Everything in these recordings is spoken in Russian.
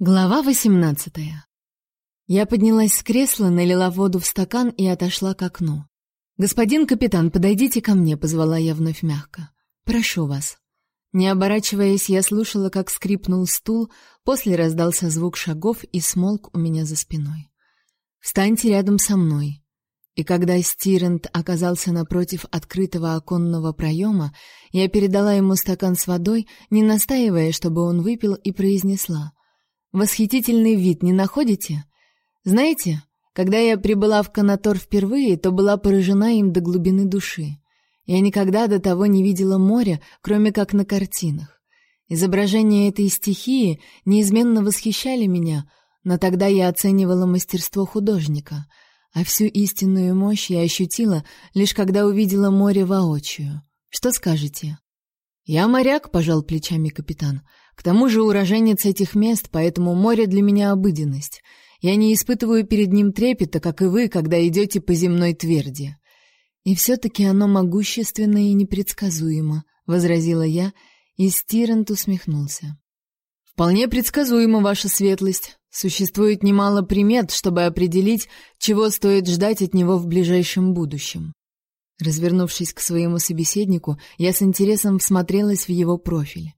Глава 18. Я поднялась с кресла, налила воду в стакан и отошла к окну. Господин капитан, подойдите ко мне, позвала я вновь мягко. Прошу вас. Не оборачиваясь, я слушала, как скрипнул стул, после раздался звук шагов и смолк у меня за спиной. Встаньте рядом со мной. И когда Стирент оказался напротив открытого оконного проема, я передала ему стакан с водой, не настаивая, чтобы он выпил, и произнесла: Восхитительный вид, не находите? Знаете, когда я прибыла в Канатор впервые, то была поражена им до глубины души. Я никогда до того не видела моря, кроме как на картинах. Изображения этой стихии неизменно восхищали меня, но тогда я оценивала мастерство художника, а всю истинную мощь я ощутила лишь когда увидела море воочию. Что скажете? Я моряк, пожал плечами капитан. К тому же уроженец этих мест, поэтому море для меня обыденность. Я не испытываю перед ним трепета, как и вы, когда идете по земной тверди. И все-таки оно могущественно и непредсказуемо, возразила я, и Стирент усмехнулся. Вполне предсказуемо, ваша светлость. Существует немало примет, чтобы определить, чего стоит ждать от него в ближайшем будущем. Развернувшись к своему собеседнику, я с интересом всмотрелась в его профиль.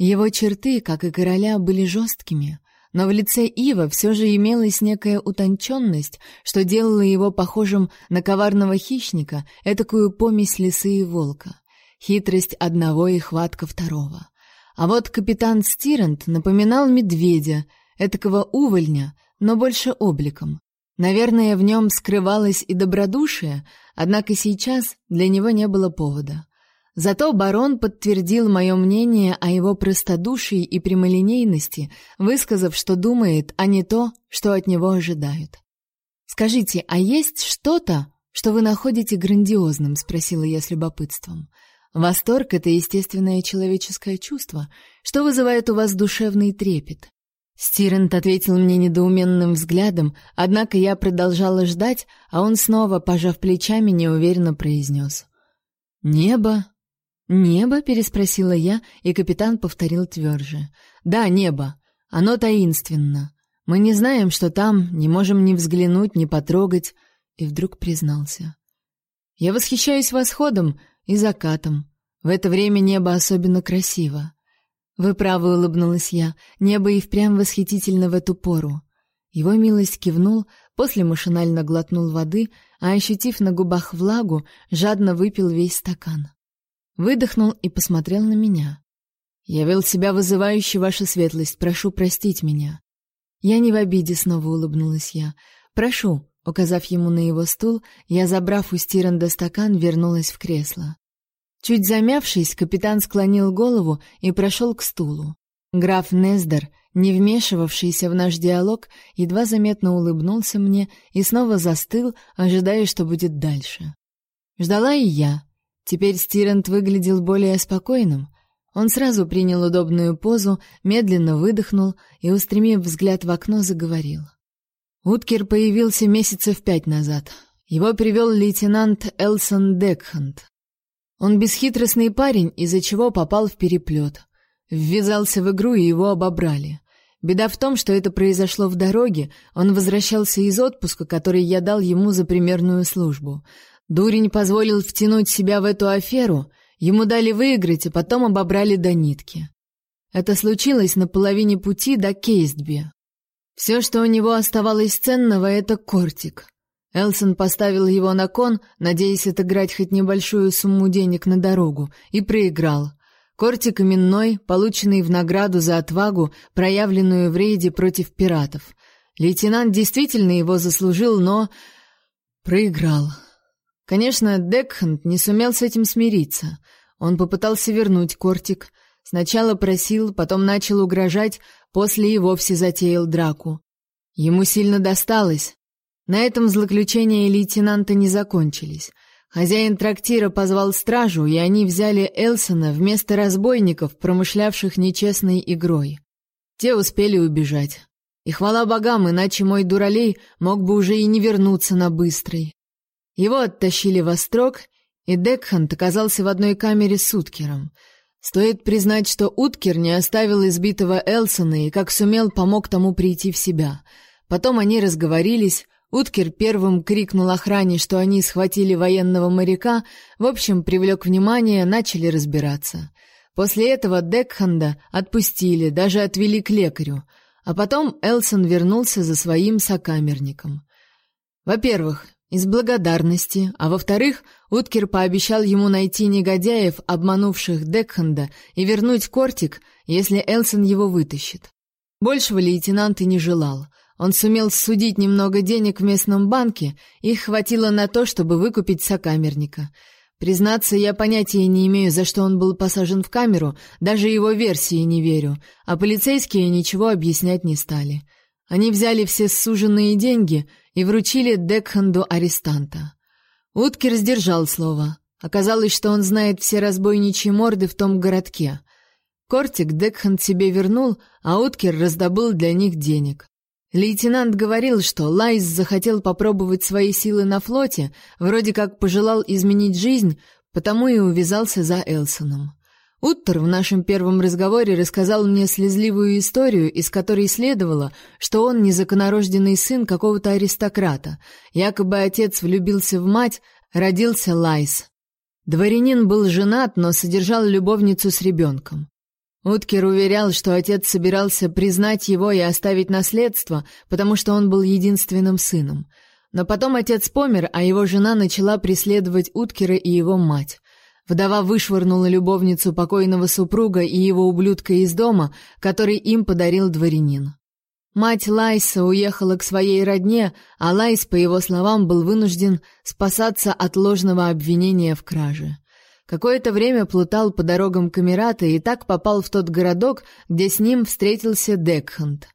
Его черты, как и короля, были жесткими, но в лице Ива все же имелась некая утонченность, что делало его похожим на коварного хищника, этакую помесь лисы и волка. Хитрость одного и хватка второго. А вот капитан Стирент напоминал медведя, этакого увольня, но больше обликом. Наверное, в нем скрывалось и добродушие, однако сейчас для него не было повода. Зато барон подтвердил мое мнение о его простодушии и прямолинейности, высказав, что думает, а не то, что от него ожидают. Скажите, а есть что-то, что вы находите грандиозным, спросила я с любопытством. Восторг это естественное человеческое чувство, что вызывает у вас душевный трепет. Стирент ответил мне недоуменным взглядом, однако я продолжала ждать, а он снова, пожав плечами, неуверенно произнес. «Небо, «Небо?» — переспросила я, и капитан повторил тверже. «Да, небо. Оно таинственно. Мы не знаем, что там, не можем ни взглянуть, ни потрогать». И вдруг признался. «Я восхищаюсь восходом и закатом. В это время небо особенно красиво». «Вы правы», — улыбнулась я. «Небо и впрямь восхитительно в эту пору». Его милость кивнул, после машинально глотнул воды, а, ощутив на губах влагу, жадно выпил весь стакан. Выдохнул и посмотрел на меня. Я вел себя вызывающе, ваша светлость, прошу простить меня. Я не в обиде, снова улыбнулась я. Прошу, указав ему на его стул, я, забрав у Стиренда стакан, вернулась в кресло. Чуть замявшись, капитан склонил голову и прошел к стулу. Граф Нездер, не вмешивавшийся в наш диалог, едва заметно улыбнулся мне и снова застыл, ожидая, что будет дальше. Ждала и я, Теперь Стирент выглядел более спокойным. Он сразу принял удобную позу, медленно выдохнул и, устремив взгляд в окно, заговорил. Уткер появился месяцев пять назад. Его привел лейтенант Элсон Декхант. Он бесхитростный парень, из-за чего попал в переплет. Ввязался в игру, и его обобрали. Беда в том, что это произошло в дороге, он возвращался из отпуска, который я дал ему за примерную службу. Дурень позволил втянуть себя в эту аферу, ему дали выиграть, а потом обобрали до нитки. Это случилось на половине пути до Кейстби. Все, что у него оставалось ценного, это кортик. Элсон поставил его на кон, надеясь отыграть хоть небольшую сумму денег на дорогу, и проиграл. Кортик именной, полученный в награду за отвагу, проявленную в рейде против пиратов. Лейтенант действительно его заслужил, но проиграл. Конечно, Декхант не сумел с этим смириться. Он попытался вернуть кортик. Сначала просил, потом начал угрожать, после и вовсе затеял драку. Ему сильно досталось. На этом злоключения лейтенанта не закончились. Хозяин трактира позвал стражу, и они взяли Элсона вместо разбойников, промышлявших нечестной игрой. Те успели убежать. И хвала богам, иначе мой дуралей мог бы уже и не вернуться на быстрый. Его оттащили во строк, и Декхант оказался в одной камере с Уткером. Стоит признать, что Уткер не оставил избитого Элсона и как сумел помог тому прийти в себя. Потом они разговорились, Уткер первым крикнул охране, что они схватили военного моряка, в общем, привлек внимание, начали разбираться. После этого Декханда отпустили, даже отвели к лекарю, а потом Элсон вернулся за своим сокамерником. Во-первых, из благодарности, а во-вторых, Уткер пообещал ему найти негодяев, обманувших Декханда, и вернуть Кортик, если Элсон его вытащит. Большего лейтенант и не желал. Он сумел судить немного денег в местном банке, их хватило на то, чтобы выкупить сокамерника. Признаться, я понятия не имею, за что он был посажен в камеру, даже его версии не верю, а полицейские ничего объяснять не стали. Они взяли все ссуженные деньги и вручили Декханту арестанта. Уткер сдержал слово. Оказалось, что он знает все разбойничьи морды в том городке. Кортик Декхант себе вернул, а Уткер раздобыл для них денег. Лейтенант говорил, что Лайс захотел попробовать свои силы на флоте, вроде как пожелал изменить жизнь, потому и увязался за Элсоном. Уткер в нашем первом разговоре рассказал мне слезливую историю, из которой следовало, что он незаконорожденный сын какого-то аристократа. Якобы отец влюбился в мать, родился Лайс. Дворянин был женат, но содержал любовницу с ребенком. Уткер уверял, что отец собирался признать его и оставить наследство, потому что он был единственным сыном. Но потом отец помер, а его жена начала преследовать Уткера и его мать. Вдова вышвырнула любовницу покойного супруга и его ублюдка из дома, который им подарил дворянин. Мать Лайса уехала к своей родне, а Лайс, по его словам, был вынужден спасаться от ложного обвинения в краже. Какое-то время плутал по дорогам Камерата и так попал в тот городок, где с ним встретился Декхант.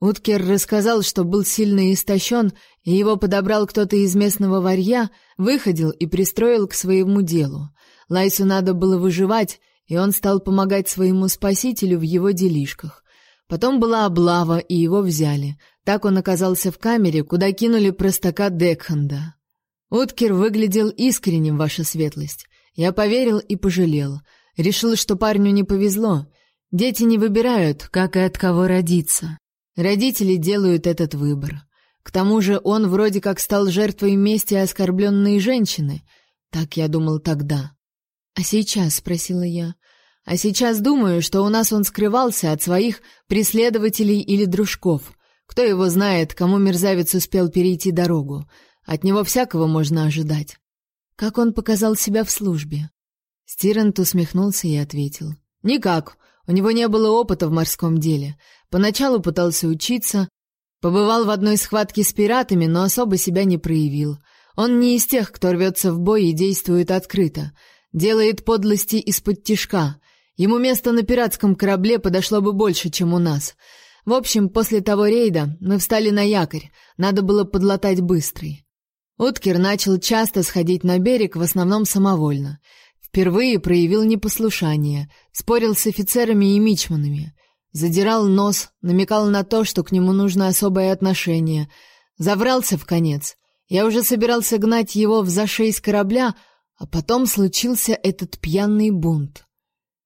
Уткер рассказал, что был сильно истощен, и его подобрал кто-то из местного ворья, выходил и пристроил к своему делу. Лайсу надо было выживать, и он стал помогать своему спасителю в его делишках. Потом была облава, и его взяли. Так он оказался в камере, куда кинули простака Декханда. Уткер выглядел искренним, ваша светлость. Я поверил и пожалел. Решил, что парню не повезло. Дети не выбирают, как и от кого родиться. Родители делают этот выбор. К тому же он вроде как стал жертвой мести оскорбленной женщины. Так я думал тогда. «А сейчас?» — спросила я. «А сейчас думаю, что у нас он скрывался от своих преследователей или дружков. Кто его знает, кому мерзавец успел перейти дорогу. От него всякого можно ожидать». «Как он показал себя в службе?» Стирент усмехнулся и ответил. «Никак. У него не было опыта в морском деле. Поначалу пытался учиться, побывал в одной схватке с пиратами, но особо себя не проявил. Он не из тех, кто рвется в бой и действует открыто. Делает подлости из-под тишка. Ему место на пиратском корабле подошло бы больше, чем у нас. В общем, после того рейда мы встали на якорь. Надо было подлатать быстрый. Уткер начал часто сходить на берег, в основном самовольно. Впервые проявил непослушание, спорил с офицерами и мичманами, задирал нос, намекал на то, что к нему нужно особое отношение, заврался в конец. Я уже собирался гнать его в зашей с корабля, а потом случился этот пьяный бунт.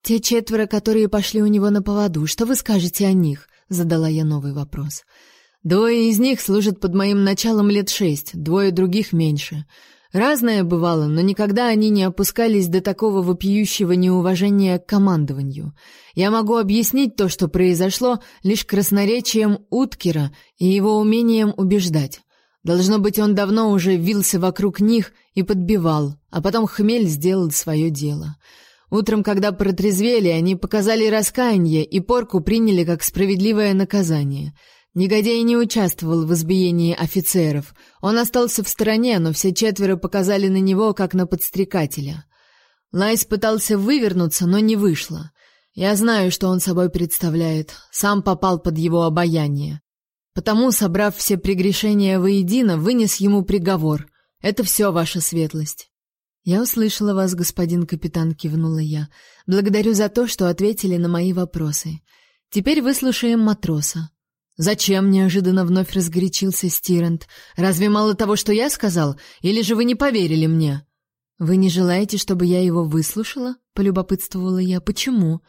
Те четверо, которые пошли у него на поводу, что вы скажете о них? задала я новый вопрос. Двое из них служат под моим началом лет шесть, двое других меньше. Разное бывало, но никогда они не опускались до такого вопиющего неуважения к командованию. Я могу объяснить то, что произошло, лишь красноречием Уткера и его умением убеждать. Должно быть, он давно уже вился вокруг них и подбивал, а потом хмель сделал свое дело. Утром, когда протрезвели, они показали раскаяние и порку приняли как справедливое наказание. Негодяй не участвовал в избиении офицеров. Он остался в стороне, но все четверо показали на него как на подстрекателя. Лайс пытался вывернуться, но не вышло. Я знаю, что он собой представляет. Сам попал под его обаяние. Потому, собрав все прегрешения воедино, вынес ему приговор. Это все, ваша светлость. Я услышала вас, господин капитан, кивнула я. Благодарю за то, что ответили на мои вопросы. Теперь выслушаем матроса. Зачем неожиданно вновь разгорячился Стирент? Разве мало того, что я сказал, или же вы не поверили мне? Вы не желаете, чтобы я его выслушала? полюбопытствовала я. Почему?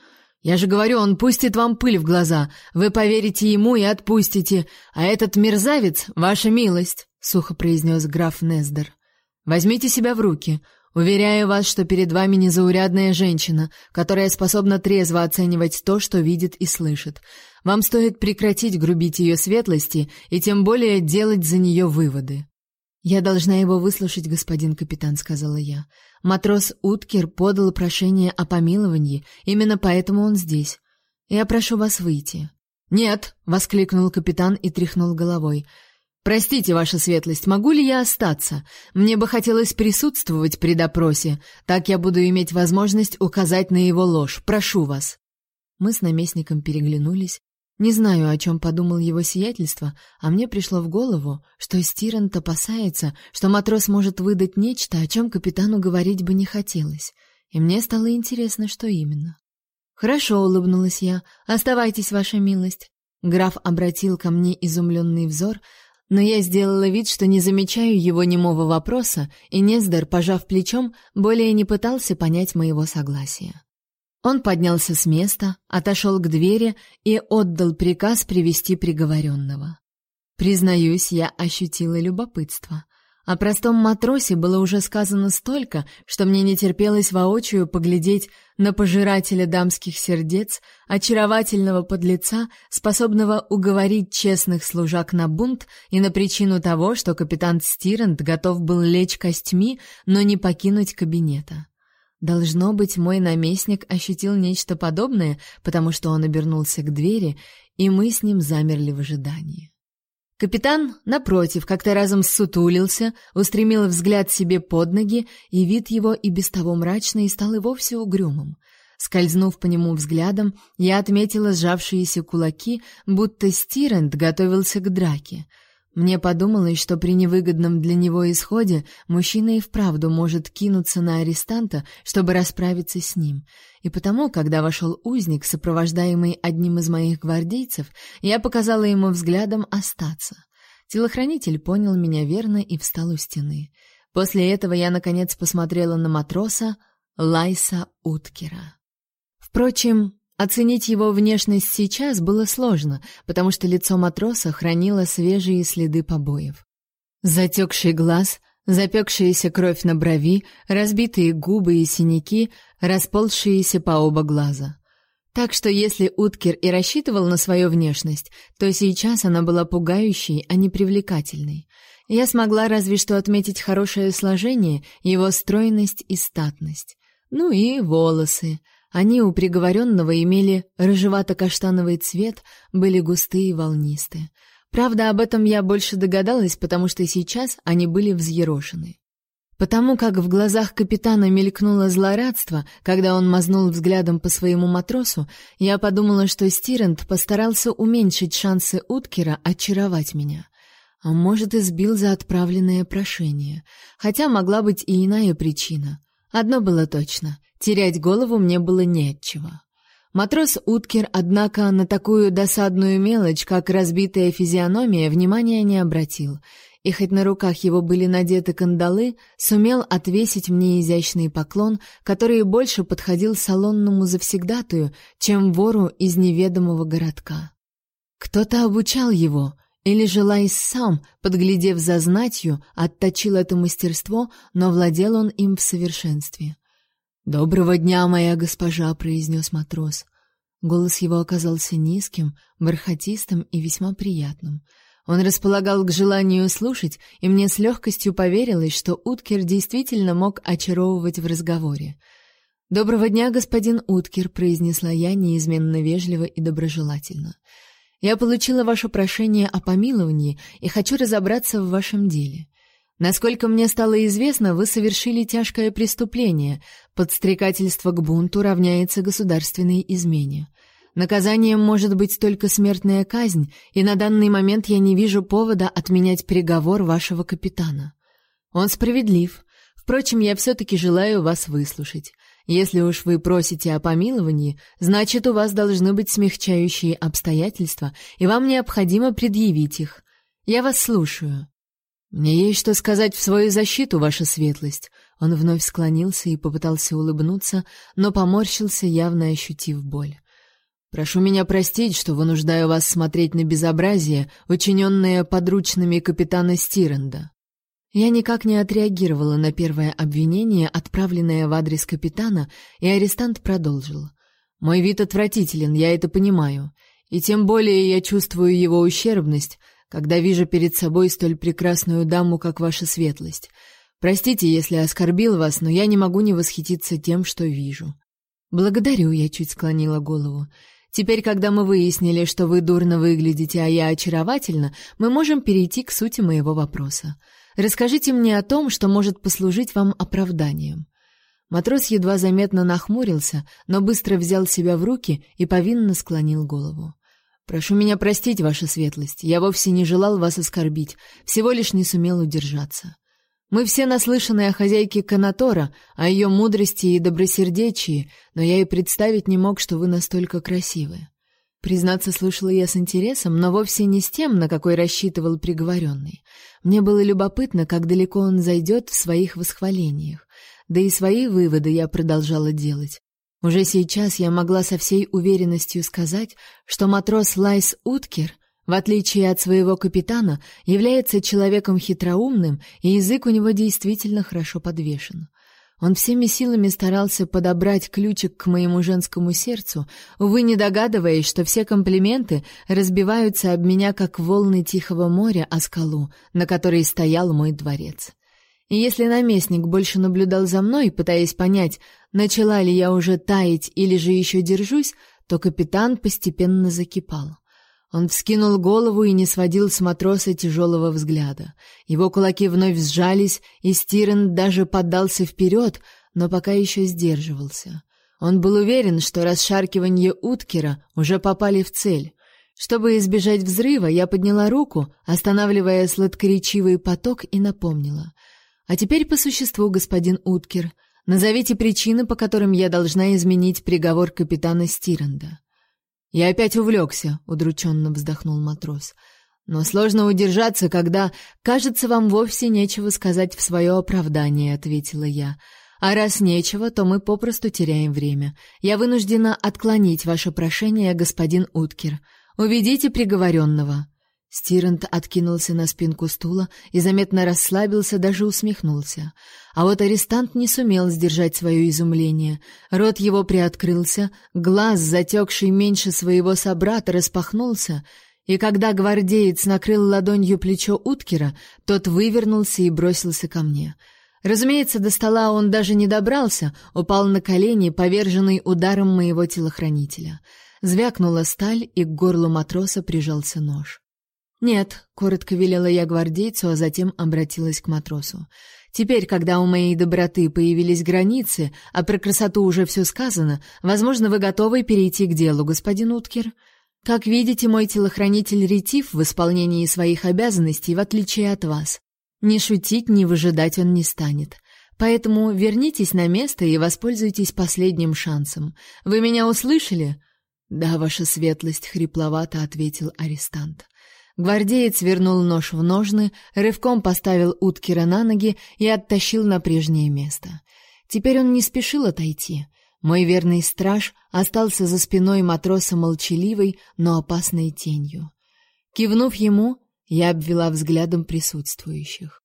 Я же говорю, он пустит вам пыль в глаза. Вы поверите ему и отпустите, а этот мерзавец ваша милость, сухо произнес граф Нездер. Возьмите себя в руки. Уверяю вас, что перед вами незаурядная женщина, которая способна трезво оценивать то, что видит и слышит. Вам стоит прекратить грубить ее светлости и тем более делать за нее выводы. Я должна его выслушать, господин капитан, сказала я. Матрос Уткер подал прошение о помиловании, именно поэтому он здесь. Я прошу вас выйти. Нет, воскликнул капитан и тряхнул головой. Простите, ваша светлость, могу ли я остаться? Мне бы хотелось присутствовать при допросе, так я буду иметь возможность указать на его ложь. Прошу вас. Мы с наместником переглянулись. Не знаю, о чем подумал его сиятельство, а мне пришло в голову, что Стирант опасается, что матрос может выдать нечто, о чем капитану говорить бы не хотелось. И мне стало интересно, что именно. Хорошо, улыбнулась я. Оставайтесь, ваша милость. Граф обратил ко мне изумленный взор, но я сделала вид, что не замечаю его немого вопроса, и Нездор, пожав плечом, более не пытался понять моего согласия. Он поднялся с места, отошел к двери и отдал приказ привести приговоренного. Признаюсь, я ощутила любопытство. О простом матросе было уже сказано столько, что мне не терпелось воочию поглядеть на пожирателя дамских сердец, очаровательного подлеца, способного уговорить честных служак на бунт и на причину того, что капитан Стирант готов был лечь костьми, но не покинуть кабинета. Должно быть, мой наместник ощутил нечто подобное, потому что он обернулся к двери, и мы с ним замерли в ожидании. Капитан, напротив, как-то разом ссутулился, устремил взгляд себе под ноги, и вид его и без того мрачный стал и вовсе угрюмым. Скользнув по нему взглядом, я отметила сжавшиеся кулаки, будто Стирент готовился к драке — мне подумалось, что при невыгодном для него исходе мужчина и вправду может кинуться на арестанта, чтобы расправиться с ним. И потому, когда вошел узник, сопровождаемый одним из моих гвардейцев, я показала ему взглядом остаться. Телохранитель понял меня верно и встал у стены. После этого я наконец посмотрела на матроса Лайса Уткера. Впрочем, Оценить его внешность сейчас было сложно, потому что лицо матроса хранило свежие следы побоев. Затекший глаз, запекшаяся кровь на брови, разбитые губы и синяки, расползшиеся по оба глаза. Так что если Уткер и рассчитывал на свою внешность, то сейчас она была пугающей, а не привлекательной. Я смогла разве что отметить хорошее сложение, его стройность и статность. Ну и волосы — они у приговоренного имели рыжевато-каштановый цвет, были густые и волнистые. Правда, об этом я больше догадалась, потому что сейчас они были взъерошены. Потому как в глазах капитана мелькнуло злорадство, когда он мазнул взглядом по своему матросу, я подумала, что Стирент постарался уменьшить шансы Уткера очаровать меня. А может, избил за отправленное прошение. Хотя могла быть и иная причина. Одно было точно — Терять голову мне было нечего. Матрос Уткер, однако, на такую досадную мелочь, как разбитая физиономия, внимания не обратил, и хоть на руках его были надеты кандалы, сумел отвесить мне изящный поклон, который больше подходил салонному завсегдатую, чем вору из неведомого городка. Кто-то обучал его, или же сам, подглядев за знатью, отточил это мастерство, но владел он им в совершенстве. «Доброго дня, моя госпожа», — произнес матрос. Голос его оказался низким, бархатистым и весьма приятным. Он располагал к желанию слушать, и мне с легкостью поверилось, что Уткер действительно мог очаровывать в разговоре. «Доброго дня, господин Уткер», — произнесла я неизменно вежливо и доброжелательно. «Я получила ваше прошение о помиловании и хочу разобраться в вашем деле. Насколько мне стало известно, вы совершили тяжкое преступление. Подстрекательство к бунту равняется государственной измене. Наказанием может быть только смертная казнь, и на данный момент я не вижу повода отменять приговор вашего капитана. Он справедлив. Впрочем, я все-таки желаю вас выслушать. Если уж вы просите о помиловании, значит, у вас должны быть смягчающие обстоятельства, и вам необходимо предъявить их. Я вас слушаю. Мне есть что сказать в свою защиту, ваша светлость. Он вновь склонился и попытался улыбнуться, но поморщился, явно ощутив боль. Прошу меня простить, что вынуждаю вас смотреть на безобразие, учиненное подручными капитана Стиренда. Я никак не отреагировала на первое обвинение, отправленное в адрес капитана, и арестант продолжил. Мой вид отвратителен, я это понимаю, и тем более я чувствую его ущербность, когда вижу перед собой столь прекрасную даму, как ваша светлость. Простите, если оскорбил вас, но я не могу не восхититься тем, что вижу. Благодарю, я чуть склонила голову. Теперь, когда мы выяснили, что вы дурно выглядите, а я очаровательна, мы можем перейти к сути моего вопроса. Расскажите мне о том, что может послужить вам оправданием. Матрос едва заметно нахмурился, но быстро взял себя в руки и повинно склонил голову. Прошу меня простить, ваша светлость. Я вовсе не желал вас оскорбить, всего лишь не сумел удержаться. Мы все наслышаны о хозяйке Канатора, о ее мудрости и добросердечии, но я и представить не мог, что вы настолько красивы. Признаться, слушала я с интересом, но вовсе не с тем, на какой рассчитывал приговоренный. Мне было любопытно, как далеко он зайдет в своих восхвалениях. Да и свои выводы я продолжала делать. Уже сейчас я могла со всей уверенностью сказать, что матрос Лайс Уткер в отличие от своего капитана, является человеком хитроумным, и язык у него действительно хорошо подвешен. Он всеми силами старался подобрать ключик к моему женскому сердцу, увы, не догадываясь, что все комплименты разбиваются об меня, как волны тихого моря о скалу, на которой стоял мой дворец. И если наместник больше наблюдал за мной, пытаясь понять, начала ли я уже таять или же еще держусь, то капитан постепенно закипал. Он вскинул голову и не сводил с матроса тяжелого взгляда. Его кулаки вновь сжались, и Стирен даже поддался вперед, но пока еще сдерживался. Он был уверен, что расшаркивание Уткера уже попали в цель. Чтобы избежать взрыва, я подняла руку, останавливая сладкоречивый поток, и напомнила. «А теперь по существу, господин Уткер. Назовите причины, по которым я должна изменить приговор капитана Стиренда». Я опять увлекся», — удрученно вздохнул матрос. Но сложно удержаться, когда, кажется, вам вовсе нечего сказать в свое оправдание, ответила я. А раз нечего, то мы попросту теряем время. Я вынуждена отклонить ваше прошение, господин Уткер. Уведите приговоренного». Стирант откинулся на спинку стула и заметно расслабился, даже усмехнулся. А вот арестант не сумел сдержать свое изумление. Рот его приоткрылся, глаз, затекший меньше своего собрата, распахнулся, и когда гвардеец накрыл ладонью плечо Уткера, тот вывернулся и бросился ко мне. Разумеется, до стола он даже не добрался, упал на колени, поверженный ударом моего телохранителя. Звякнула сталь, и к горлу матроса прижался нож. «Нет», — коротко велела я гвардейцу, а затем обратилась к матросу. «Теперь, когда у моей доброты появились границы, а про красоту уже все сказано, возможно, вы готовы перейти к делу, господин Уткер. Как видите, мой телохранитель ретив в исполнении своих обязанностей, в отличие от вас. Не шутить, не выжидать он не станет. Поэтому вернитесь на место и воспользуйтесь последним шансом. Вы меня услышали?» «Да, ваша светлость», — хрипловато ответил арестант. Гвардеец вернул нож в ножны, рывком поставил Уткера на ноги и оттащил на прежнее место. Теперь он не спешил отойти. Мой верный страж остался за спиной матроса молчаливой, но опасной тенью. Кивнув ему, я обвела взглядом присутствующих.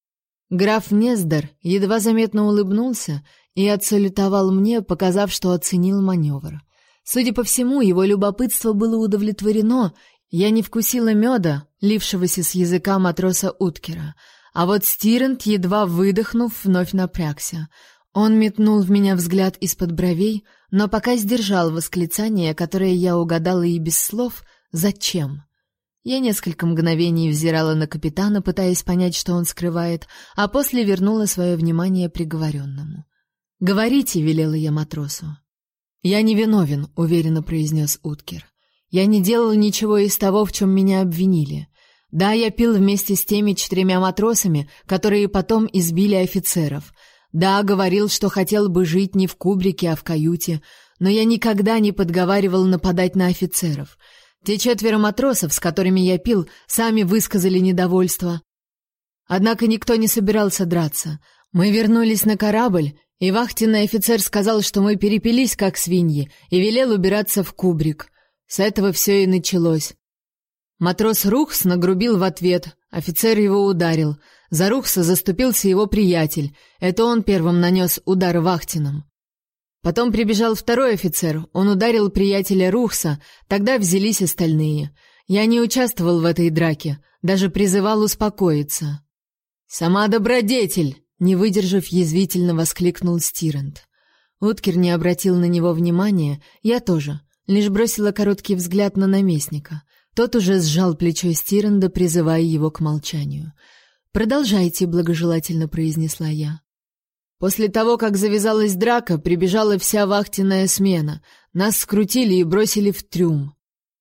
Граф Нездар едва заметно улыбнулся и отсалютовал мне, показав, что оценил маневр. Судя по всему, его любопытство было удовлетворено, я не вкусила меда, лившегося с языка матроса Уткера, а вот Стирент, едва выдохнув, вновь напрягся. Он метнул в меня взгляд из-под бровей, но пока сдержал восклицание, которое я угадала и без слов «Зачем?». Я несколько мгновений взирала на капитана, пытаясь понять, что он скрывает, а после вернула свое внимание приговоренному. «Говорите», — велела я матросу. «Я не виновен», — уверенно произнес Уткер. Я не делал ничего из того, в чем меня обвинили. Да, я пил вместе с теми четырьмя матросами, которые потом избили офицеров. Да, говорил, что хотел бы жить не в кубрике, а в каюте, но я никогда не подговаривал нападать на офицеров. Те четверо матросов, с которыми я пил, сами высказали недовольство. Однако никто не собирался драться. Мы вернулись на корабль, и вахтенный офицер сказал, что мы перепились как свиньи, и велел убираться в кубрик. С этого все и началось. Матрос Рухс нагрубил в ответ, офицер его ударил. За Рухса заступился его приятель. Это он первым нанес удар вахтином. Потом прибежал второй офицер, он ударил приятеля Рухса, тогда взялись остальные. Я не участвовал в этой драке, даже призывал успокоиться. «Сама добродетель!» — не выдержав, язвительно воскликнул Стирент. Уткер не обратил на него внимания, я тоже, лишь бросила короткий взгляд на наместника. Тот уже сжал плечо Стиренда, призывая его к молчанию. «Продолжайте», — благожелательно произнесла я. После того, как завязалась драка, прибежала вся вахтенная смена. Нас скрутили и бросили в трюм.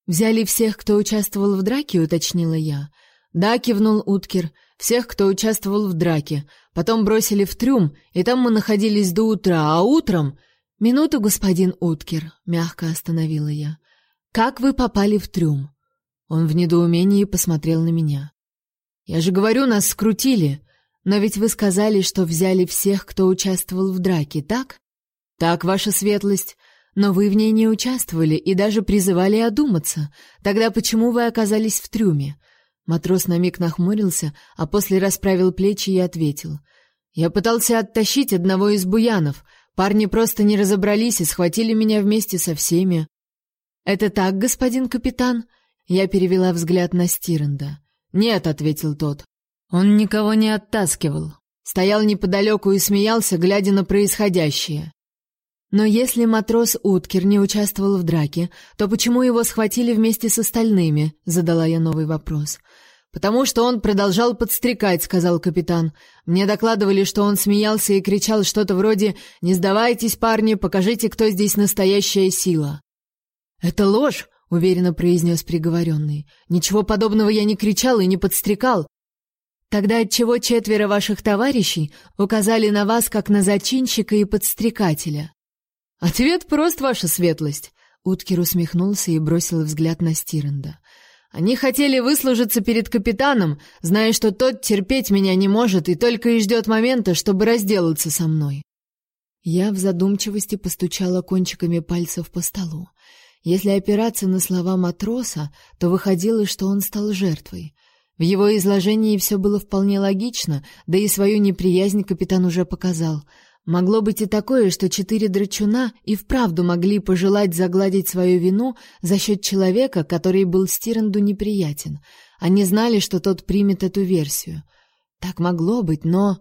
«Взяли всех, кто участвовал в драке?» — уточнила я. «Да», — кивнул Уткер, — всех, кто участвовал в драке. Потом бросили в трюм, и там мы находились до утра, а утром... «Минуту, господин Уткер», — мягко остановила я. «Как вы попали в трюм?» Он в недоумении посмотрел на меня. «Я же говорю, нас скрутили. Но ведь вы сказали, что взяли всех, кто участвовал в драке, так?» «Так, ваша светлость. Но вы в ней не участвовали и даже призывали одуматься. Тогда почему вы оказались в трюме? Матрос на миг нахмурился, а после расправил плечи и ответил: "Я пытался оттащить одного из буянов. Парни просто не разобрались и схватили меня вместе со всеми". "Это так, господин капитан?" Я перевела взгляд на Стиренда. "Нет", ответил тот. "Он никого не оттаскивал. Стоял неподалеку и смеялся, глядя на происходящее. Но если матрос Уткер не участвовал в драке, то почему его схватили вместе с остальными? задала я новый вопрос. Потому что он продолжал подстрекать, сказал капитан. Мне докладывали, что он смеялся и кричал что-то вроде: "Не сдавайтесь, парни, покажите, кто здесь настоящая сила". Это ложь, уверенно произнес приговоренный. Ничего подобного я не кричал и не подстрекал. Тогда отчего четверо ваших товарищей указали на вас как на зачинщика и подстрекателя? Ответ прост, ваша светлость. Уткер усмехнулся и бросил взгляд на Стиренда. Они хотели выслужиться перед капитаном, зная, что тот терпеть меня не может и только и ждет момента, чтобы разделаться со мной. Я в задумчивости постучала кончиками пальцев по столу. Если опираться на слова матроса, то выходило, что он стал жертвой. В его изложении все было вполне логично, да и свою неприязнь капитан уже показал — Могло быть и такое, что четыре драчуна и вправду могли пожелать загладить свою вину за счет человека, который был Стиранду неприятен. Они знали, что тот примет эту версию. Так могло быть, но...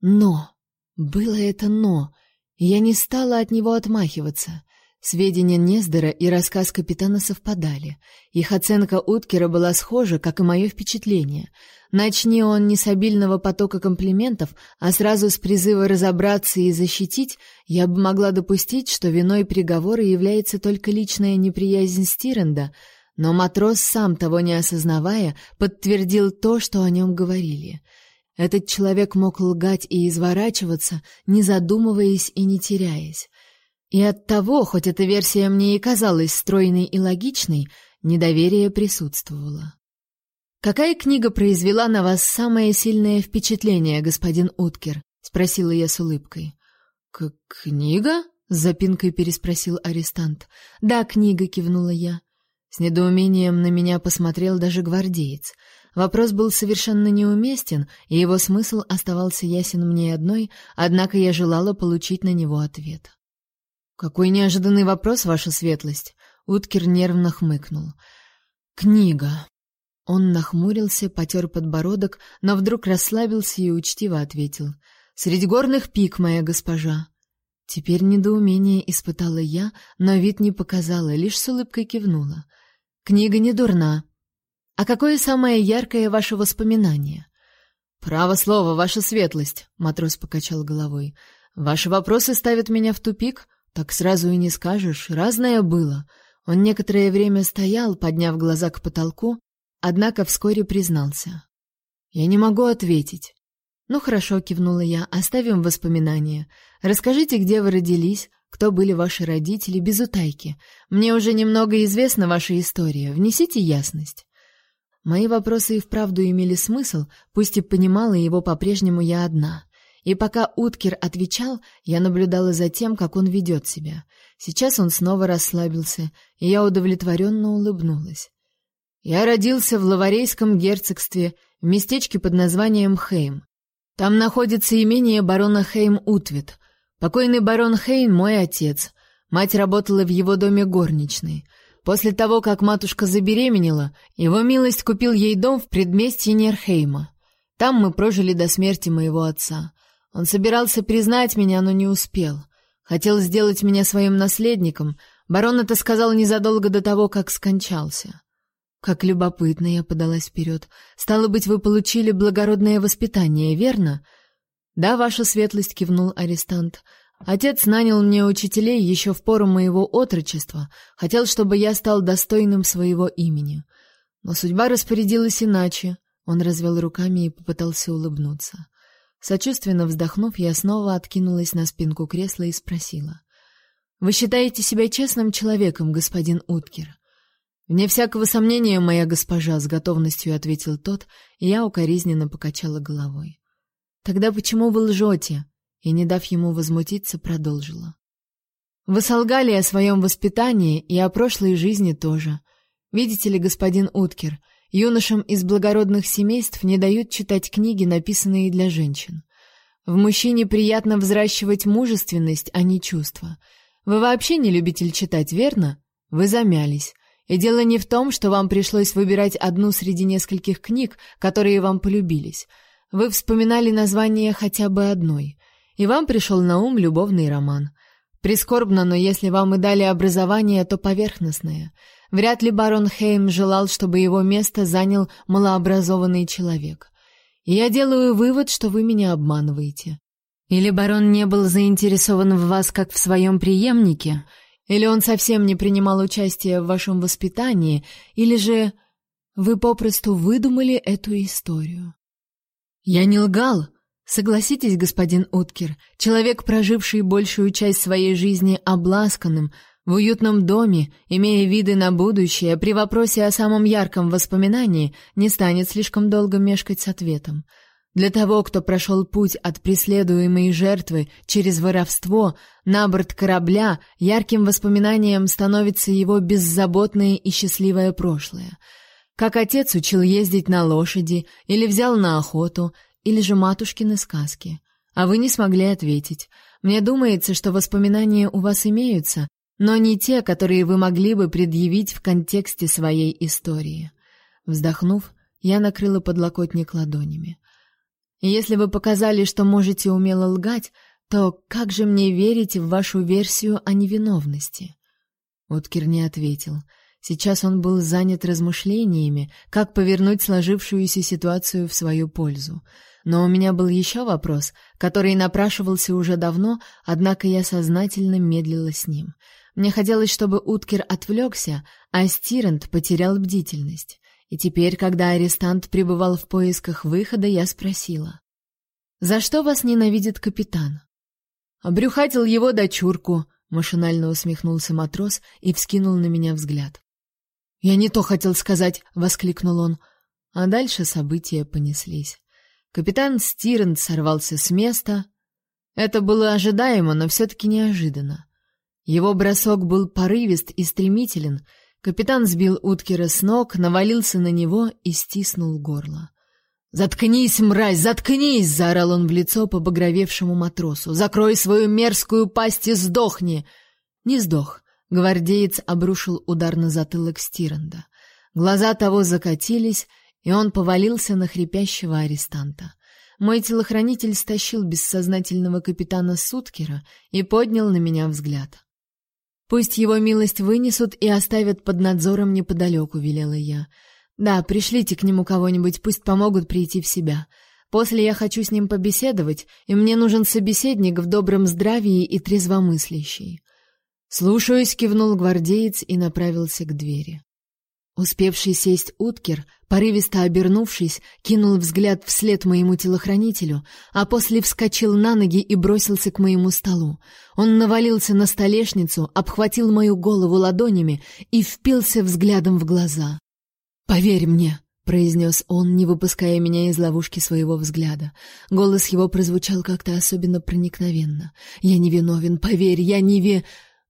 Но... Было это «но», я не стала от него отмахиваться. Сведения Нездора и рассказ капитана совпадали. Их оценка Уткера была схожа, как и мое впечатление — Начни он не с обильного потока комплиментов, а сразу с призыва разобраться и защитить, я бы могла допустить, что виной приговора является только личная неприязнь Стиренда, но матрос, сам того не осознавая, подтвердил то, что о нем говорили. Этот человек мог лгать и изворачиваться, не задумываясь и не теряясь. И оттого, хоть эта версия мне и казалась стройной и логичной, недоверие присутствовало. Какая книга произвела на вас самое сильное впечатление, господин Уткер? спросила я с улыбкой. К книга? с запинкой переспросил арестант. Да, книга, кивнула я. С недоумением на меня посмотрел даже гвардеец. Вопрос был совершенно неуместен, и его смысл оставался ясен мне одной, однако я желала получить на него ответ. Какой неожиданный вопрос, ваша светлость, Уткер нервно хмыкнул. Книга. Он нахмурился, потер подбородок, но вдруг расслабился и учтиво ответил: "Среди горных пик, моя госпожа". Теперь недоумение испытала я, но вид не показала, лишь с улыбкой кивнула. Книга не дурна. А какое самое яркое ваше воспоминание? Право слово, ваша светлость, матрос покачал головой. Ваши вопросы ставят меня в тупик, так сразу и не скажешь, разное было. Он некоторое время стоял, подняв глаза к потолку, Однако вскоре признался. «Я не могу ответить». «Ну хорошо», — кивнула я, — «оставим воспоминания. Расскажите, где вы родились, кто были ваши родители, без утайки. Мне уже немного известна ваша история, внесите ясность». Мои вопросы и вправду имели смысл, пусть и понимала его по-прежнему я одна. И пока Уткер отвечал, я наблюдала за тем, как он ведет себя. Сейчас он снова расслабился, и я удовлетворенно улыбнулась. Я родился в Лаварейском герцогстве, в местечке под названием Хейм. Там находится имение барона Хейм-Утвит. Покойный барон Хейм мой отец. Мать работала в его доме горничной. После того, как матушка забеременела, его милость купил ей дом в предместье Нерхейма. Там мы прожили до смерти моего отца. Он собирался признать меня, но не успел. Хотел сделать меня своим наследником. Барон это сказал незадолго до того, как скончался. Как любопытно я подалась вперед. Стало быть, вы получили благородное воспитание, верно? Да, ваша светлость кивнул арестант. Отец нанял мне учителей еще в пору моего отрочества, хотел, чтобы я стал достойным своего имени. Но судьба распорядилась иначе. Он развел руками и попытался улыбнуться. Сочувственно вздохнув, я снова откинулась на спинку кресла и спросила: "Вы считаете себя честным человеком, господин Уткер?" «Вне всякого сомнения, моя госпожа», — с готовностью ответил тот, и я укоризненно покачала головой. «Тогда почему вы лжете?» И, не дав ему возмутиться, продолжила. «Вы солгали о своем воспитании и о прошлой жизни тоже. Видите ли, господин Уткер, юношам из благородных семейств не дают читать книги, написанные для женщин. В мужчине приятно взращивать мужественность, а не чувства. Вы вообще не любитель читать, верно? Вы замялись. И дело не в том, что вам пришлось выбирать одну среди нескольких книг, которые вам полюбились. Вы вспоминали название хотя бы одной, и вам пришел на ум любовный роман. Прискорбно, но если вам и дали образование, то поверхностное. Вряд ли барон Хейм желал, чтобы его место занял малообразованный человек. Я делаю вывод, что вы меня обманываете. Или барон не был заинтересован в вас как в своем преемнике, или он совсем не принимал участия в вашем воспитании, или же вы попросту выдумали эту историю. Я не лгал. Согласитесь, господин Уткер, человек, проживший большую часть своей жизни обласканным, в уютном доме, имея виды на будущее, при вопросе о самом ярком воспоминании не станет слишком долго мешкать с ответом. Для того, кто прошел путь от преследуемой жертвы через воровство на борт корабля, ярким воспоминанием становится его беззаботное и счастливое прошлое. Как отец учил ездить на лошади, или взял на охоту, или же матушкины сказки. А вы не смогли ответить. Мне думается, что воспоминания у вас имеются, но не те, которые вы могли бы предъявить в контексте своей истории. Вздохнув, я накрыла подлокотник ладонями. Если вы показали, что можете умело лгать, то как же мне верить в вашу версию о невиновности? Уткер не ответил. Сейчас он был занят размышлениями, как повернуть сложившуюся ситуацию в свою пользу. Но у меня был еще вопрос, который напрашивался уже давно, однако я сознательно медлила с ним. Мне хотелось, чтобы Уткер отвлекся, а Стирент потерял бдительность. И теперь, когда арестант пребывал в поисках выхода, я спросила: "За что вас ненавидит капитан?" "Обрюхатил его дочурку", машинально усмехнулся матрос и вскинул на меня взгляд. "Я не то хотел сказать", воскликнул он. А дальше события понеслись. Капитан Стирн сорвался с места. Это было ожидаемо, но все таки неожиданно. Его бросок был порывист и стремителен, Капитан сбил Уткера с ног, навалился на него и стиснул горло. «Заткнись, мразь, заткнись!» — заорал он в лицо побагровевшему матросу. «Закрой свою мерзкую пасть и сдохни!» Не сдох. Гвардеец обрушил удар на затылок Стиранда. Глаза того закатились, и он повалился на хрипящего арестанта. Мой телохранитель стащил бессознательного капитана Суткера и поднял на меня взгляд. Пусть его милость вынесут и оставят под надзором неподалеку», — велела я. Да, пришлите к нему кого-нибудь, пусть помогут прийти в себя. После я хочу с ним побеседовать, и мне нужен собеседник в добром здравии и трезвомыслящий. Слушаюсь, кивнул гвардеец и направился к двери. Успевший сесть Уткер, порывисто обернувшись, кинул взгляд вслед моему телохранителю, а после вскочил на ноги и бросился к моему столу. Он навалился на столешницу, обхватил мою голову ладонями и впился взглядом в глаза. "Поверь мне", произнес он, не выпуская меня из ловушки своего взгляда. Голос его прозвучал как-то особенно проникновенно. «Я не виновен, поверь, я не ви...»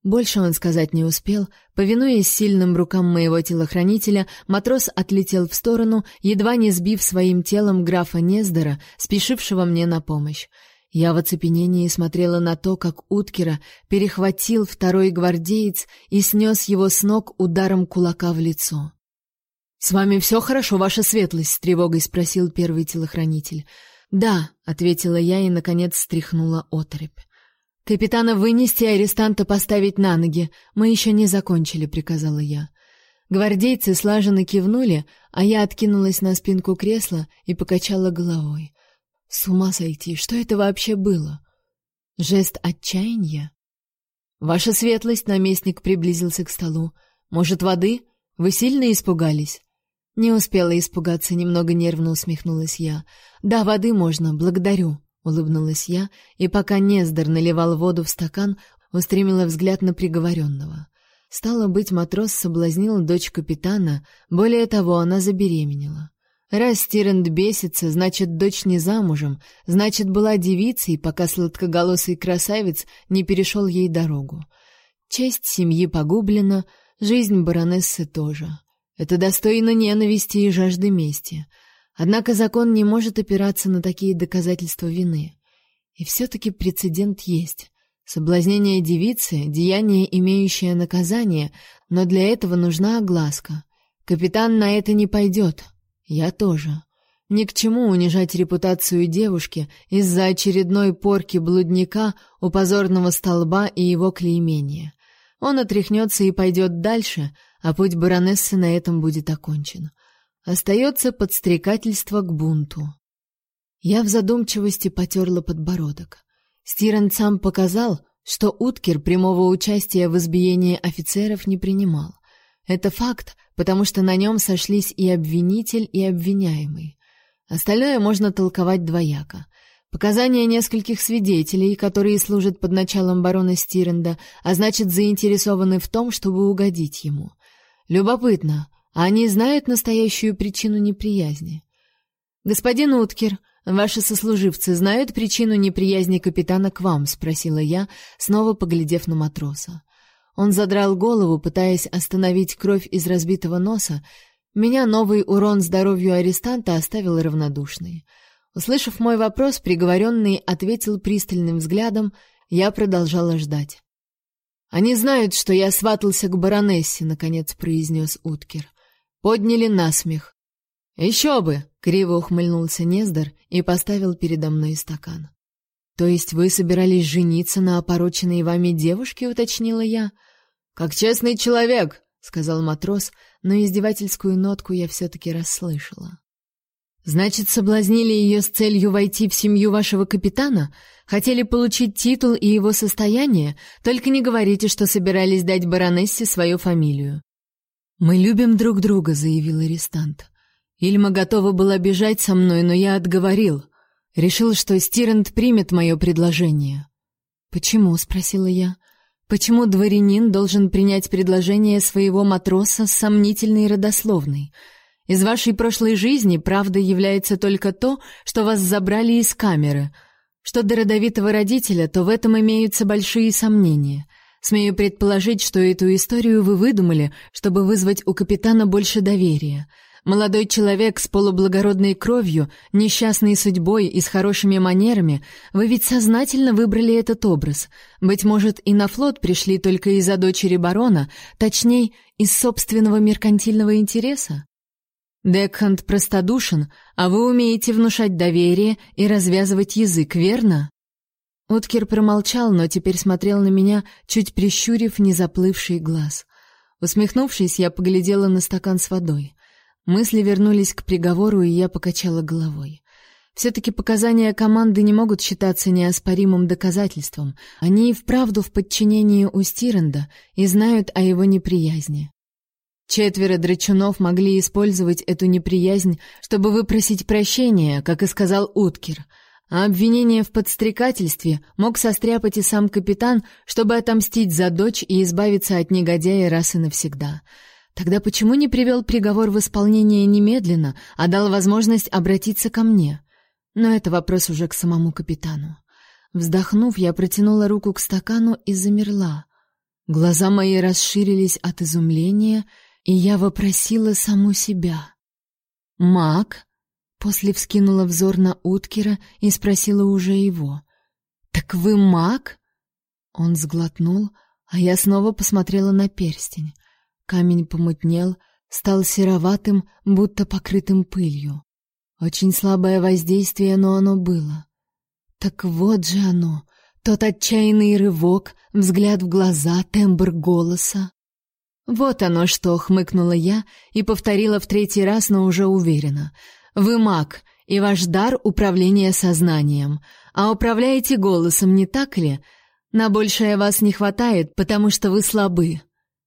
Больше он сказать не успел. Повинуясь сильным рукам моего телохранителя, матрос отлетел в сторону, едва не сбив своим телом графа Нездора, спешившего мне на помощь. Я в оцепенении смотрела на то, как Уткера перехватил второй гвардеец и снес его с ног ударом кулака в лицо. «С вами все хорошо, ваша светлость?» — с тревогой спросил первый телохранитель. «Да», — ответила я и, наконец, стряхнула оторопь. «Капитана вынести и арестанта поставить на ноги. Мы еще не закончили», — приказала я. Гвардейцы слаженно кивнули, а я откинулась на спинку кресла и покачала головой. С ума сойти, что это вообще было? Жест отчаяния? Ваша светлость, наместник приблизился к столу. Может, воды? Вы сильно испугались? Не успела испугаться, немного нервно усмехнулась я. Да, воды можно, благодарю, улыбнулась я, и пока Нездор наливал воду в стакан, устремила взгляд на приговоренного. Стало быть, матрос соблазнил дочь капитана, более того, она забеременела. Раз Стиранд бесится, значит, дочь не замужем, значит, была девицей, пока сладкоголосый красавец не перешел ей дорогу. Честь семьи погублена, жизнь баронессы тоже. Это достойно ненависти и жажды мести. Однако закон не может опираться на такие доказательства вины. И все-таки прецедент есть. Соблазнение девицы — деяние, имеющее наказание, но для этого нужна огласка. Капитан на это не пойдет, я тоже. Ни к чему унижать репутацию девушки из-за очередной порки блудника у позорного столба и его клеймения. Он отряхнется и пойдет дальше, а путь баронессы на этом будет окончен. Остается подстрекательство к бунту. Я в задумчивости потерла подбородок. Стирен сам показал, что Уткер прямого участия в избиении офицеров не принимал. Это факт, потому что на нем сошлись и обвинитель, и обвиняемый. Остальное можно толковать двояко. Показания нескольких свидетелей, которые служат под началом барона Стиренда, а значит, заинтересованы в том, чтобы угодить ему. Любопытно, они знают настоящую причину неприязни? Господин Уткер, ваши сослуживцы знают причину неприязни капитана к вам, спросила я, снова поглядев на матроса. Он задрал голову, пытаясь остановить кровь из разбитого носа. Меня новый урон здоровью арестанта оставил равнодушной. Услышав мой вопрос, приговоренный ответил пристальным взглядом, я продолжала ждать. «Они знают, что я сватался к баронессе», — наконец произнес Уткер. Подняли насмех. «Еще бы!» — криво ухмыльнулся Нездор и поставил передо мной стакан. «То есть вы собирались жениться на опороченной вами девушке?» — уточнила я. — «Как честный человек», — сказал матрос, но издевательскую нотку я все-таки расслышала. «Значит, соблазнили ее с целью войти в семью вашего капитана? Хотели получить титул и его состояние? Только не говорите, что собирались дать баронессе свою фамилию». «Мы любим друг друга», — заявил арестант. «Ильма готова была бежать со мной, но я отговорил. Решил, что Стирент примет мое предложение». «Почему?» — спросила я. Почему дворянин должен принять предложение своего матроса сомнительной родословной? Из вашей прошлой жизни правда является только то, что вас забрали из камеры. Что до родовитого родителя, то в этом имеются большие сомнения. Смею предположить, что эту историю вы выдумали, чтобы вызвать у капитана больше доверия. Молодой человек с полублагородной кровью, несчастной судьбой и с хорошими манерами, вы ведь сознательно выбрали этот образ. Быть может, и на флот пришли только из-за дочери барона, точнее, из собственного меркантильного интереса? Декхант простодушен, а вы умеете внушать доверие и развязывать язык, верно? Уткер промолчал, но теперь смотрел на меня, чуть прищурив незаплывший глаз. Усмехнувшись, я поглядела на стакан с водой. Мысли вернулись к приговору, и я покачала головой. Все-таки показания команды не могут считаться неоспоримым доказательством. Они и вправду в подчинении у Стиренда и знают о его неприязни. Четверо драчунов могли использовать эту неприязнь, чтобы выпросить прощения, как и сказал Уткер. А обвинение в подстрекательстве мог состряпать и сам капитан, чтобы отомстить за дочь и избавиться от негодяя раз и навсегда — Тогда почему не привел приговор в исполнение немедленно, а дал возможность обратиться ко мне? Но это вопрос уже к самому капитану. Вздохнув, я протянула руку к стакану и замерла. Глаза мои расширились от изумления, и я вопросила саму себя. «Маг?» После вскинула взор на Уткера и спросила уже его. «Так вы маг?» Он сглотнул, а я снова посмотрела на перстень. Камень помутнел, стал сероватым, будто покрытым пылью. Очень слабое воздействие, но оно было. Так вот же оно, тот отчаянный рывок, взгляд в глаза, тембр голоса. Вот оно что, хмыкнула я и повторила в третий раз, но уже уверенно. Вы маг, и ваш дар управления сознанием, а управляете голосом, не так ли? На большее вас не хватает, потому что вы слабы.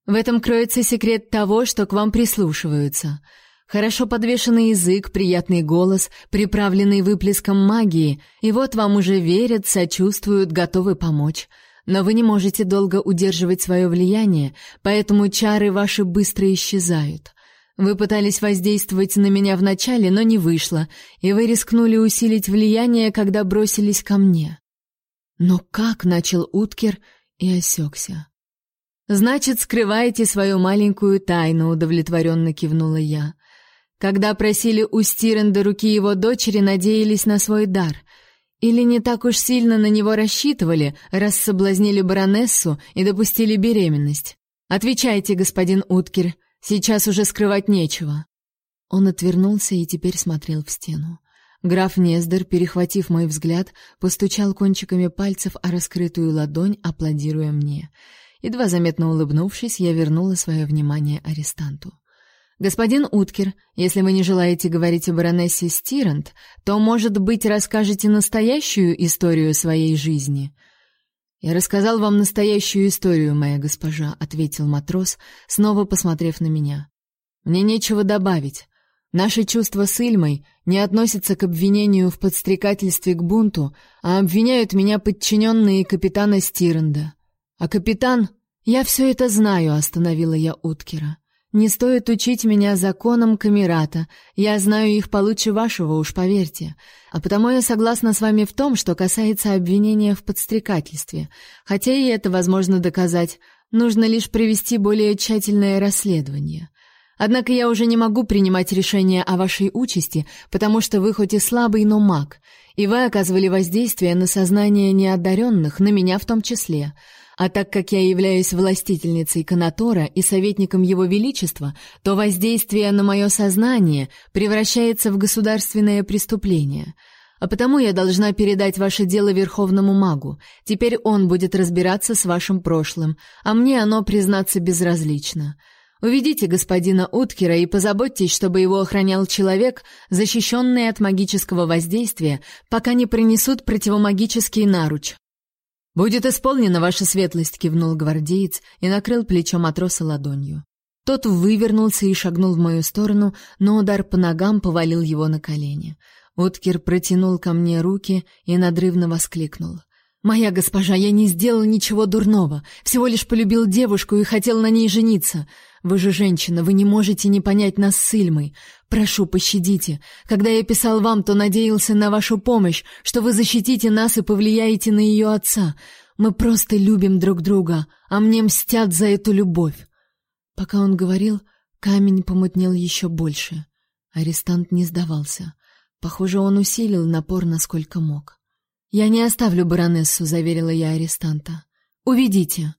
В этом кроется секрет того, что к вам прислушиваются. Хорошо подвешенный язык, приятный голос, приправленный выплеском магии, и вот вам уже верят, сочувствуют, готовы помочь. Но вы не можете долго удерживать свое влияние, поэтому чары ваши быстро исчезают. Вы пытались воздействовать на меня вначале, но не вышло, и вы рискнули усилить влияние, когда бросились ко мне. Но как начал Уткер и осекся. Значит, скрываете свою маленькую тайну, удовлетворенно кивнула я. Когда просили у Стиренда руки его дочери, надеялись на свой дар. Или не так уж сильно на него рассчитывали, раз соблазнили баронессу и допустили беременность? Отвечайте, господин Уткер, сейчас уже скрывать нечего. Он отвернулся и теперь смотрел в стену. Граф Нездер, перехватив мой взгляд, постучал кончиками пальцев о раскрытую ладонь, аплодируя мне. Едва заметно улыбнувшись, я вернула свое внимание арестанту. Господин Уткер, если вы не желаете говорить о баронессе Стирант, то, может быть, расскажете настоящую историю своей жизни. Я рассказал вам настоящую историю, моя госпожа, ответил матрос, снова посмотрев на меня. Мне нечего добавить. Наши чувства с Ильмой не относятся к обвинению в подстрекательстве к бунту, а обвиняют меня подчиненные капитана Стиранда. А капитан, я все это знаю, остановила я Уткера. Не стоит учить меня законам Камерата. Я знаю их получше вашего, уж поверьте. А потому я согласна с вами в том, что касается обвинения в подстрекательстве. Хотя и это возможно доказать. Нужно лишь провести более тщательное расследование. Однако я уже не могу принимать решение о вашей участи, потому что вы хоть и слабый, но маг, и вы оказывали воздействие на сознание неодаренных, на меня в том числе. А так как я являюсь властительницей Канатора и советником Его Величества, то воздействие на мое сознание превращается в государственное преступление. А потому я должна передать ваше дело Верховному магу. Теперь он будет разбираться с вашим прошлым, а мне оно, признаться, безразлично. Уведите господина Уткера и позаботьтесь, чтобы его охранял человек, защищенный от магического воздействия, пока не принесут противомагический наруч. Будет исполнена ваша светлость, кивнул гвардеец и накрыл плечо матроса ладонью. Тот вывернулся и шагнул в мою сторону, но удар по ногам повалил его на колени. Уткер протянул ко мне руки и надрывно воскликнул: Моя госпожа, я не сделал ничего дурного, всего лишь полюбил девушку и хотел на ней жениться. Вы же женщина, вы не можете не понять нас с Ильмой. Прошу, пощадите. Когда я писал вам, то надеялся на вашу помощь, что вы защитите нас и повлияете на ее отца. Мы просто любим друг друга, а мне мстят за эту любовь. Пока он говорил, камень помутнел еще больше. Арестант не сдавался. Похоже, он усилил напор насколько мог. Я не оставлю баронессу, заверила я арестанта. Уведите.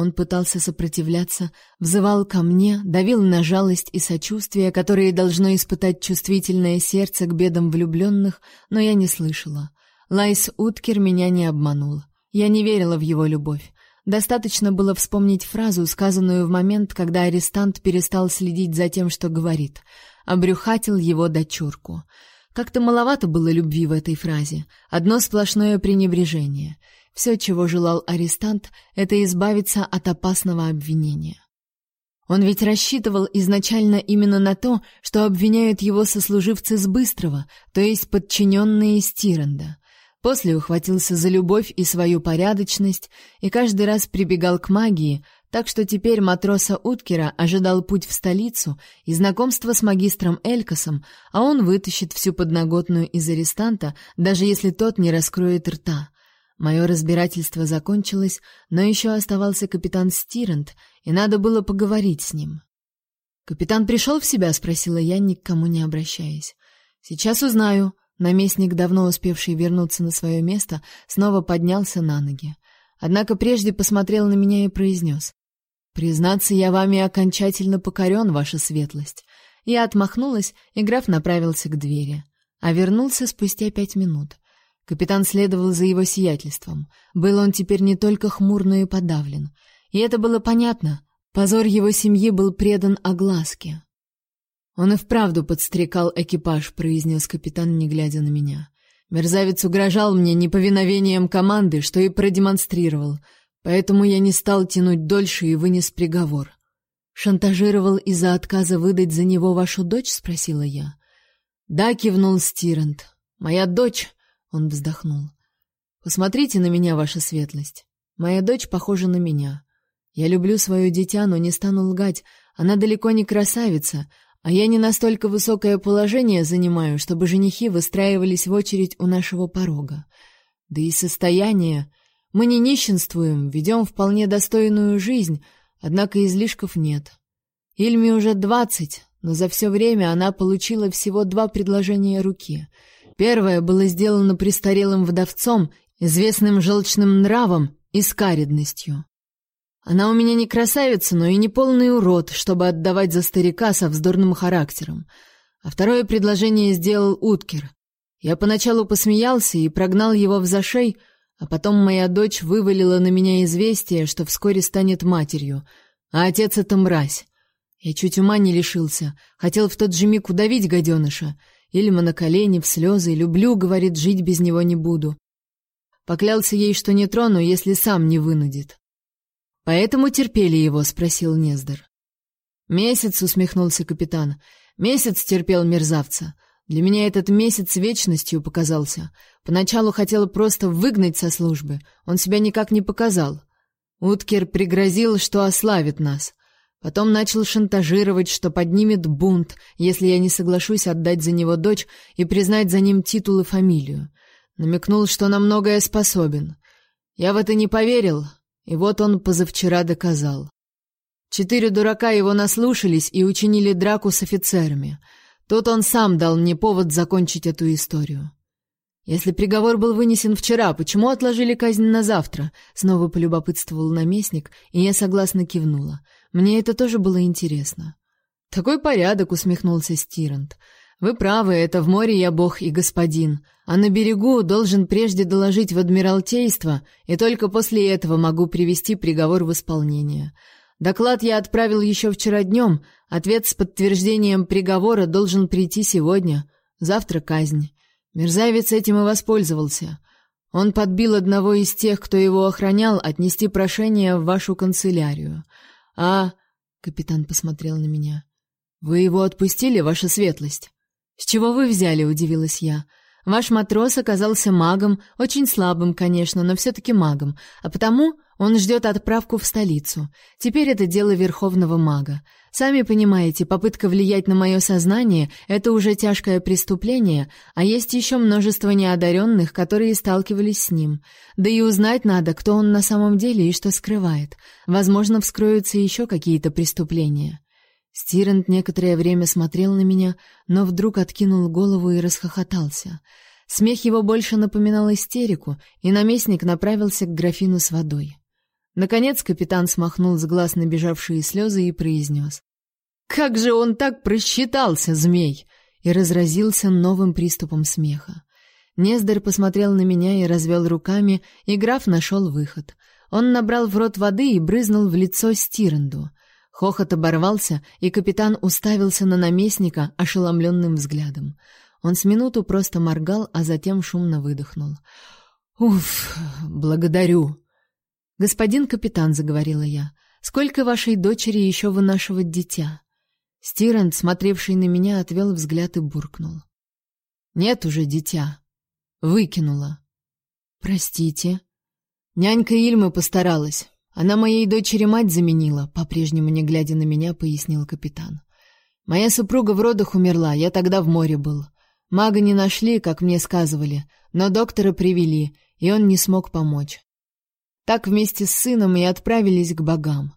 Он пытался сопротивляться, взывал ко мне, давил на жалость и сочувствие, которые должно испытать чувствительное сердце к бедам влюбленных, но я не слышала. Лайс Уткер меня не обманул. Я не верила в его любовь. Достаточно было вспомнить фразу, сказанную в момент, когда арестант перестал следить за тем, что говорит. Обрюхатил его дочурку. Как-то маловато было любви в этой фразе. Одно сплошное пренебрежение. Все, чего желал арестант, это избавиться от опасного обвинения. Он ведь рассчитывал изначально именно на то, что обвиняют его сослуживцы с Быстрого, то есть подчиненные Стиранда. После ухватился за любовь и свою порядочность и каждый раз прибегал к магии, Так что теперь матроса Уткера ожидал путь в столицу и знакомство с магистром Элькасом, а он вытащит всю подноготную из арестанта, даже если тот не раскроет рта. Мое разбирательство закончилось, но еще оставался капитан Стирант, и надо было поговорить с ним. «Капитан пришел в себя?» — спросила я, ни к кому не обращаясь. «Сейчас узнаю». Наместник, давно успевший вернуться на свое место, снова поднялся на ноги. Однако прежде посмотрел на меня и произнес. «Признаться, я вами окончательно покорен, ваша светлость». Я отмахнулась, и граф направился к двери. А вернулся спустя пять минут. Капитан следовал за его сиятельством. Был он теперь не только хмур, но и подавлен. И это было понятно. Позор его семьи был предан огласке. Он и вправду подстрекал экипаж, произнес капитан, не глядя на меня. Мерзавец угрожал мне неповиновением команды, что и продемонстрировал. Поэтому я не стал тянуть дольше и вынес приговор. Шантажировал из-за отказа выдать за него вашу дочь, спросила я. Да, кивнул Стирант. Моя дочь, он вздохнул. Посмотрите на меня, ваша светлость. Моя дочь похожа на меня. Я люблю свое дитя, но не стану лгать. Она далеко не красавица, а я не настолько высокое положение занимаю, чтобы женихи выстраивались в очередь у нашего порога. Да и состояние мы не нищенствуем, ведем вполне достойную жизнь, однако излишков нет. Ильме уже двадцать, но за все время она получила всего два предложения руки. Первое было сделано престарелым вдовцом, известным желчным нравом и скаредностью. Она у меня не красавица, но и не полный урод, чтобы отдавать за старика со вздорным характером. А второе предложение сделал Уткер. Я поначалу посмеялся и прогнал его в зашей, а потом моя дочь вывалила на меня известие, что вскоре станет матерью, а отец — это мразь. Я чуть ума не лишился, хотел в тот же миг удавить гаденыша. Ильма на колени, в слезы, люблю, говорит, жить без него не буду. Поклялся ей, что не трону, если сам не вынудит. Поэтому терпели его, спросил Нездор. Месяц, усмехнулся капитан. Месяц терпел мерзавца. Для меня этот месяц вечностью показался. Поначалу хотела просто выгнать со службы. Он себя никак не показал. Уткер пригрозил, что ославит нас. Потом начал шантажировать, что поднимет бунт, если я не соглашусь отдать за него дочь и признать за ним титул и фамилию. Намекнул, что на многое способен. Я в это не поверил, и вот он позавчера доказал. Четыре дурака его наслушались и учинили драку с офицерами — Тут он сам дал мне повод закончить эту историю. Если приговор был вынесен вчера, почему отложили казнь на завтра? Снова полюбопытствовал наместник, и я согласно кивнула. Мне это тоже было интересно. Такой порядок, усмехнулся Стирант. Вы правы, это в море я бог и господин, а на берегу должен прежде доложить в адмиралтейство, и только после этого могу привести приговор в исполнение. Доклад я отправил еще вчера днем, ответ с подтверждением приговора должен прийти сегодня, завтра казнь. Мерзавец этим и воспользовался. Он подбил одного из тех, кто его охранял, отнести прошение в вашу канцелярию. А капитан посмотрел на меня. Вы его отпустили, ваша светлость? С чего вы взяли, удивилась я. Ваш матрос оказался магом, очень слабым, конечно, но все таки магом, а потому он ждет отправку в столицу. Теперь это дело верховного мага. Сами понимаете, попытка влиять на мое сознание — это уже тяжкое преступление, а есть еще множество неодаренных, которые сталкивались с ним. Да и узнать надо, кто он на самом деле и что скрывает. Возможно, вскроются еще какие-то преступления. Стирент некоторое время смотрел на меня, но вдруг откинул голову и расхохотался. Смех его больше напоминал истерику, и наместник направился к графину с водой. Наконец капитан смахнул с глаз набежавшие слезы и произнес. «Как же он так просчитался, змей!» и разразился новым приступом смеха. Нездор посмотрел на меня и развел руками, и граф нашел выход. Он набрал в рот воды и брызнул в лицо Стиренду. Хохот оборвался, и капитан уставился на наместника ошеломленным взглядом. Он с минуту просто моргал, а затем шумно выдохнул. «Уф, благодарю!» «Господин капитан», — заговорила я, — «сколько вашей дочери еще вынашивать дитя?» Стиранд, смотревший на меня, отвел взгляд и буркнул. «Нет уже дитя. Выкинула». «Простите». Нянька Ильмы постаралась. Она моей дочери мать заменила, по-прежнему не глядя на меня, пояснил капитан. Моя супруга в родах умерла, я тогда в море был. Мага не нашли, как мне сказывали, но доктора привели, и он не смог помочь. Так вместе с сыном и отправились к богам.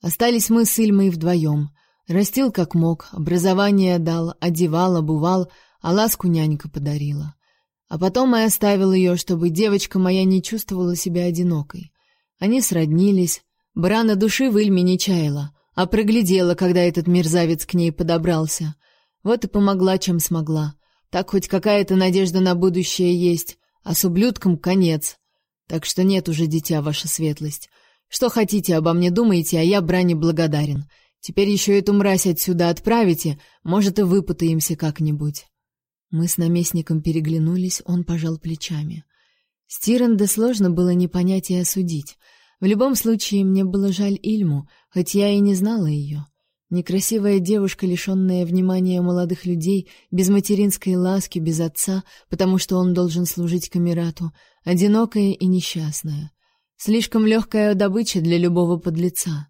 Остались мы с Ильмой вдвоем. Растил как мог, образование дал, одевал, обувал, а ласку нянька подарила. А потом и оставил ее, чтобы девочка моя не чувствовала себя одинокой. Они сроднились. Брана души в Ильме не чаяла, а проглядела, когда этот мерзавец к ней подобрался. Вот и помогла, чем смогла. Так хоть какая-то надежда на будущее есть, а с ублюдком конец. Так что нет уже дитя, ваша светлость. Что хотите обо мне думаете, а я брани благодарен. Теперь еще эту мразь отсюда отправите, может, и выпутаемся как-нибудь. Мы с наместником переглянулись, он пожал плечами. Стиренда сложно было не понять и осудить. В любом случае, мне было жаль Ильму, хоть я и не знала ее. Некрасивая девушка, лишенная внимания молодых людей, без материнской ласки, без отца, потому что он должен служить камерату, одинокая и несчастная. Слишком легкая добыча для любого подлеца.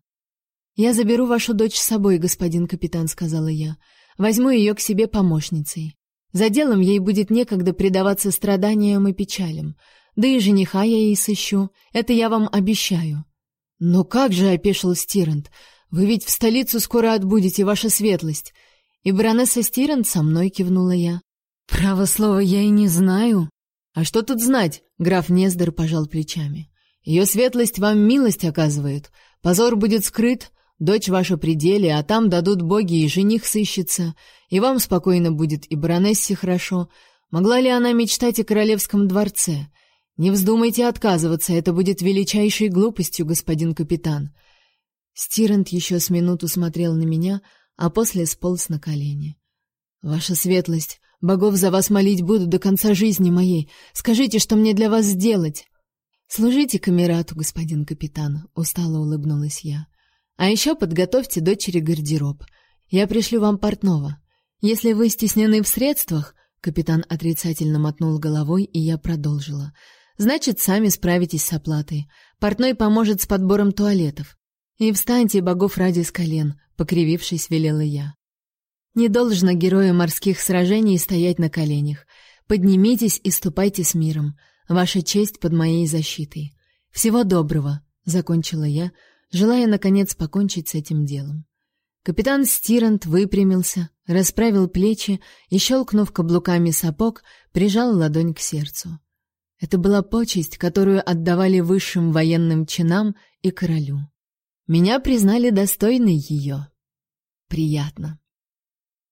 «Я заберу вашу дочь с собой, господин капитан», — сказала я. «Возьму ее к себе помощницей. За делом ей будет некогда предаваться страданиям и печалям. Да и жениха я ей сыщу, это я вам обещаю». «Но как же», — опешил Стирант, — «вы ведь в столицу скоро отбудете, ваша светлость». «И баронесса Стирант со мной», — кивнула я. «Право слово, я и не знаю». «А что тут знать?» — граф Нездер пожал плечами. «Ее светлость вам милость оказывает. Позор будет скрыт, Дочь ваша при деле, а там дадут боги, и жених сыщется, и вам спокойно будет, и баронессе хорошо. Могла ли она мечтать о королевском дворце? Не вздумайте отказываться, это будет величайшей глупостью, господин капитан. Стирент еще с минуту смотрел на меня, а после сполз на колени. Ваша светлость, богов за вас молить буду до конца жизни моей. Скажите, что мне для вас сделать? Служите камерату, господин капитан, устало улыбнулась я. А еще подготовьте дочери гардероб. Я пришлю вам портного. Если вы стеснены в средствах, капитан отрицательно мотнул головой, и я продолжила. Значит, сами справитесь с оплатой. Портной поможет с подбором туалетов. И встаньте, богов ради с колен, покривившись, велела я. Не должно герою морских сражений стоять на коленях. Поднимитесь и ступайте с миром. Ваша честь под моей защитой. Всего доброго, закончила я, желая наконец покончить с этим делом. Капитан Стирант выпрямился, расправил плечи и, щелкнув каблуками сапог, прижал ладонь к сердцу. Это была почесть, которую отдавали высшим военным чинам и королю. Меня признали достойной ее. Приятно.